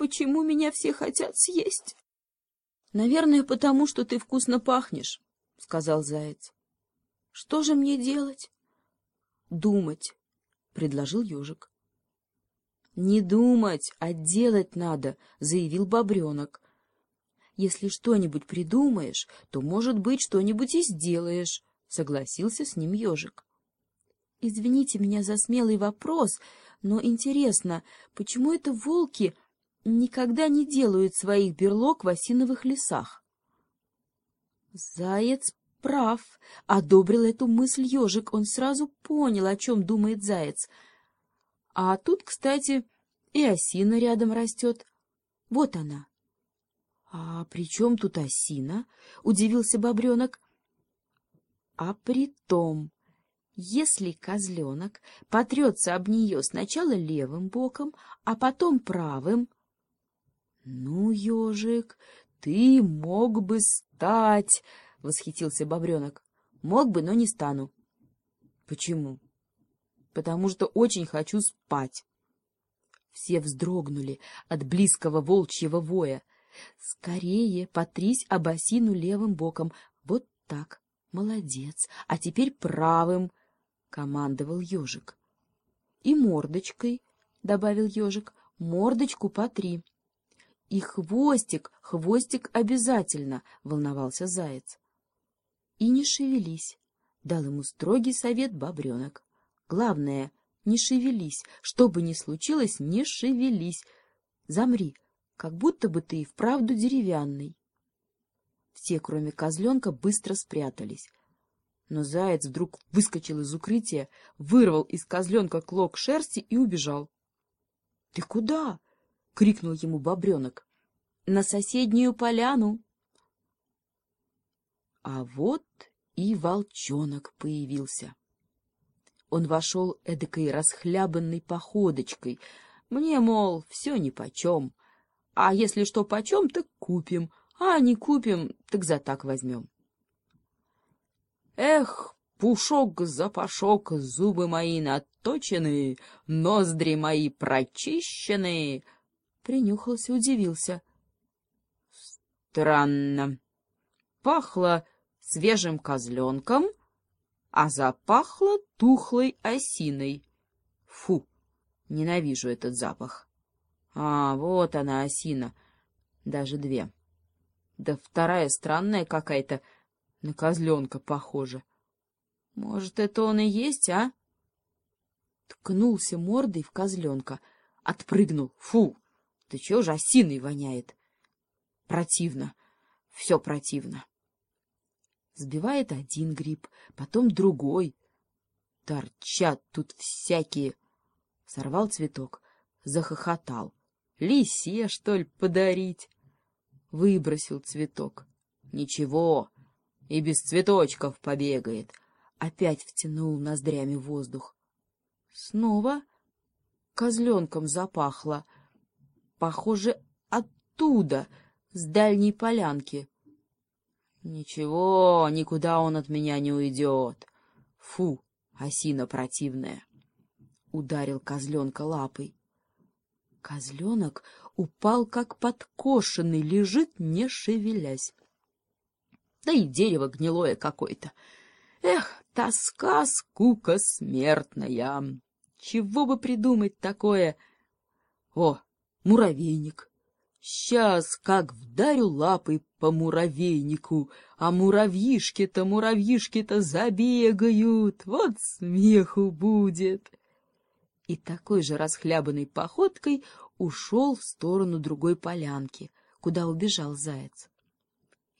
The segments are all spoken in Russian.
почему меня все хотят съесть? — Наверное, потому что ты вкусно пахнешь, — сказал заяц. — Что же мне делать? — Думать, — предложил ежик. — Не думать, а делать надо, — заявил бобренок. — Если что-нибудь придумаешь, то, может быть, что-нибудь и сделаешь, — согласился с ним ежик. — Извините меня за смелый вопрос, но интересно, почему это волки никогда не делают своих берлог в осиновых лесах? Заяц прав, одобрил эту мысль ежик, он сразу понял, о чем думает заяц. А тут, кстати, и осина рядом растет. Вот она. — А при чем тут осина? — удивился бобренок. — А при том, если козленок потрется об нее сначала левым боком, а потом правым... — Ну, ежик, ты мог бы стать... — восхитился бобренок. — Мог бы, но не стану. — Почему? — Потому что очень хочу спать. Все вздрогнули от близкого волчьего воя. — Скорее потрись об осину левым боком. Вот так. Молодец. А теперь правым, — командовал ежик. — И мордочкой, — добавил ежик, — мордочку потри. — И хвостик, хвостик обязательно, — волновался заяц. И не шевелись, — дал ему строгий совет бобренок. Главное, не шевелись, что бы ни случилось, не шевелись. Замри, как будто бы ты и вправду деревянный. Все, кроме козленка, быстро спрятались. Но заяц вдруг выскочил из укрытия, вырвал из козленка клок шерсти и убежал. — Ты куда? — крикнул ему бобренок. — На соседнюю поляну. А вот и волчонок появился. Он вошел эдакой расхлябанной походочкой. Мне, мол, все нипочем. А если что почем, так купим. А не купим, так за так возьмем. Эх, пушок-запашок, зубы мои наточены, ноздри мои прочищены. Принюхался, удивился. Странно. Пахло свежим козленком, а запахло тухлой осиной. Фу, ненавижу этот запах. А, вот она, осина. Даже две. Да вторая странная какая-то, на козленка похожа. Может, это он и есть, а? Ткнулся мордой в козленка, отпрыгнул. Фу, да чего же осиной воняет? Противно, все противно. Сбивает один гриб, потом другой. Торчат тут всякие. Сорвал цветок, захохотал. Лисе, что ли, подарить? Выбросил цветок. Ничего, и без цветочков побегает. Опять втянул ноздрями воздух. Снова козленком запахло. Похоже, оттуда, с дальней полянки. Ничего, никуда он от меня не уйдет. Фу, осина противная. Ударил козленка лапой. Козленок упал, как подкошенный, лежит, не шевелясь. Да и дерево гнилое какое-то. Эх, тоска, скука смертная. Чего бы придумать такое? О, муравейник. Сейчас как вдарю лапой по муравейнику, а муравьишки-то, муравьишки-то забегают, вот смеху будет. И такой же расхлябанной походкой ушел в сторону другой полянки, куда убежал заяц.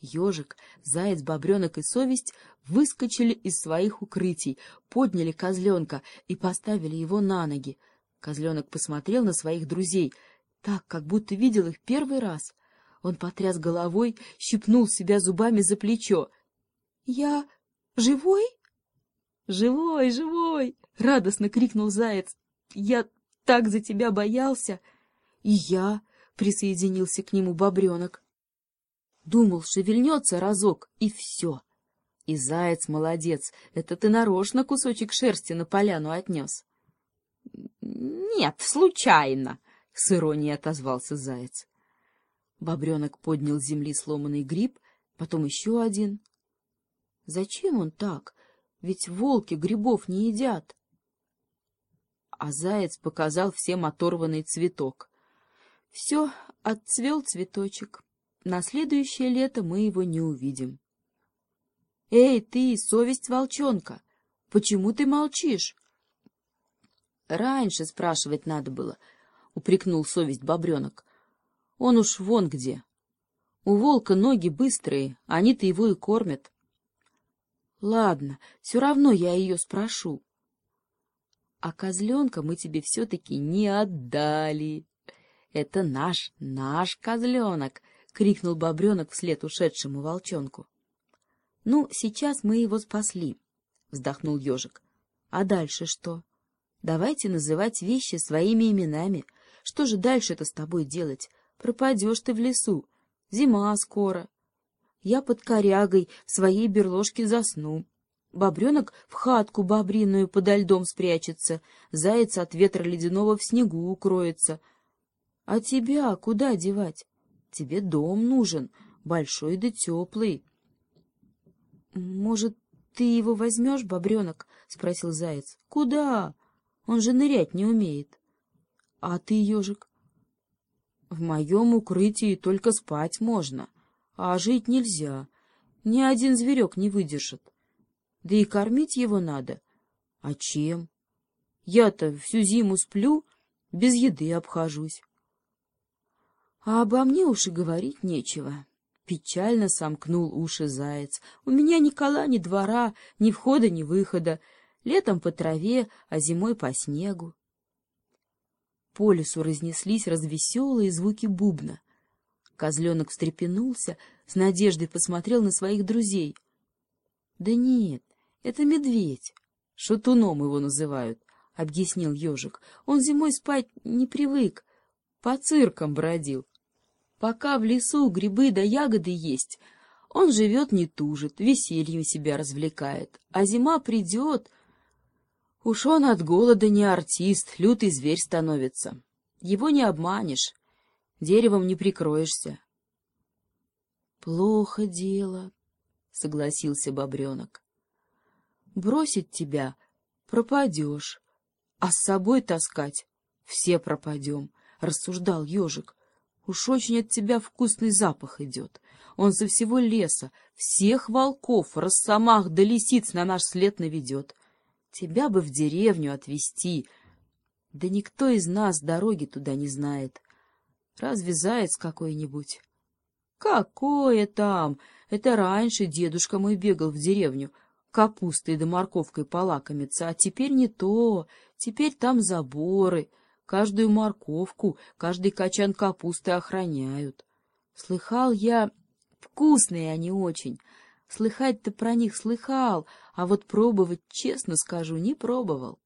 Ежик, заяц, бобренок и совесть выскочили из своих укрытий, подняли козленка и поставили его на ноги. Козленок посмотрел на своих друзей — так, как будто видел их первый раз. Он потряс головой, щипнул себя зубами за плечо. — Я живой? — Живой, живой! — радостно крикнул заяц. — Я так за тебя боялся! — И я! — присоединился к нему бобренок. Думал, шевельнется разок, и все. И заяц молодец, это ты нарочно кусочек шерсти на поляну отнес. — Нет, случайно, — с иронией отозвался заяц. Бобренок поднял с земли сломанный гриб, потом еще один. Зачем он так? Ведь волки грибов не едят. А заяц показал всем оторванный цветок. Все, отцвел цветочек. На следующее лето мы его не увидим. — Эй, ты, совесть волчонка, почему ты молчишь? — Раньше спрашивать надо было, — упрекнул совесть бобренок. — Он уж вон где. У волка ноги быстрые, они-то его и кормят. — Ладно, все равно я ее спрошу. — А козленка мы тебе все-таки не отдали. Это наш, наш козленок, — крикнул бобренок вслед ушедшему волчонку. — Ну, сейчас мы его спасли, — вздохнул ежик. — А дальше что? Давайте называть вещи своими именами. Что же дальше-то с тобой делать? Пропадешь ты в лесу. Зима скоро. Я под корягой в своей берложке засну. Бобренок в хатку бобриную подо льдом спрячется, заяц от ветра ледяного в снегу укроется. А тебя куда девать? Тебе дом нужен, большой да теплый. — Может, ты его возьмешь, бобренок? — спросил заяц. — Куда? Он же нырять не умеет. — А ты, ежик? — В моем укрытии только спать можно, а жить нельзя. Ни один зверек не выдержит. Да и кормить его надо. А чем? Я-то всю зиму сплю, без еды обхожусь. А обо мне уж и говорить нечего. Печально сомкнул уши заяц. У меня ни кола, ни двора, ни входа, ни выхода. Летом по траве, а зимой по снегу. По лесу разнеслись развеселые звуки бубна. Козленок встрепенулся, с надеждой посмотрел на своих друзей. — Да нет, это медведь. Шатуном его называют, — объяснил ежик. Он зимой спать не привык, по циркам бродил. Пока в лесу грибы да ягоды есть, он живет не тужит, весельем себя развлекает. А зима придет... Уж он от голода не артист, лютый зверь становится. Его не обманешь, деревом не прикроешься. — Плохо дело, — согласился бобренок. — Бросить тебя — пропадешь, а с собой таскать — все пропадем, — рассуждал ежик. Уж очень от тебя вкусный запах идет. Он со всего леса, всех волков, росомах да лисиц на наш след наведет. Тебя бы в деревню отвезти. Да никто из нас дороги туда не знает. Разве заяц какой-нибудь? Какое там? Это раньше дедушка мой бегал в деревню, капустой да морковкой полакомиться, а теперь не то, теперь там заборы — Каждую морковку, каждый качан капусты охраняют. Слыхал я, вкусные они очень. Слыхать-то про них слыхал, а вот пробовать, честно скажу, не пробовал.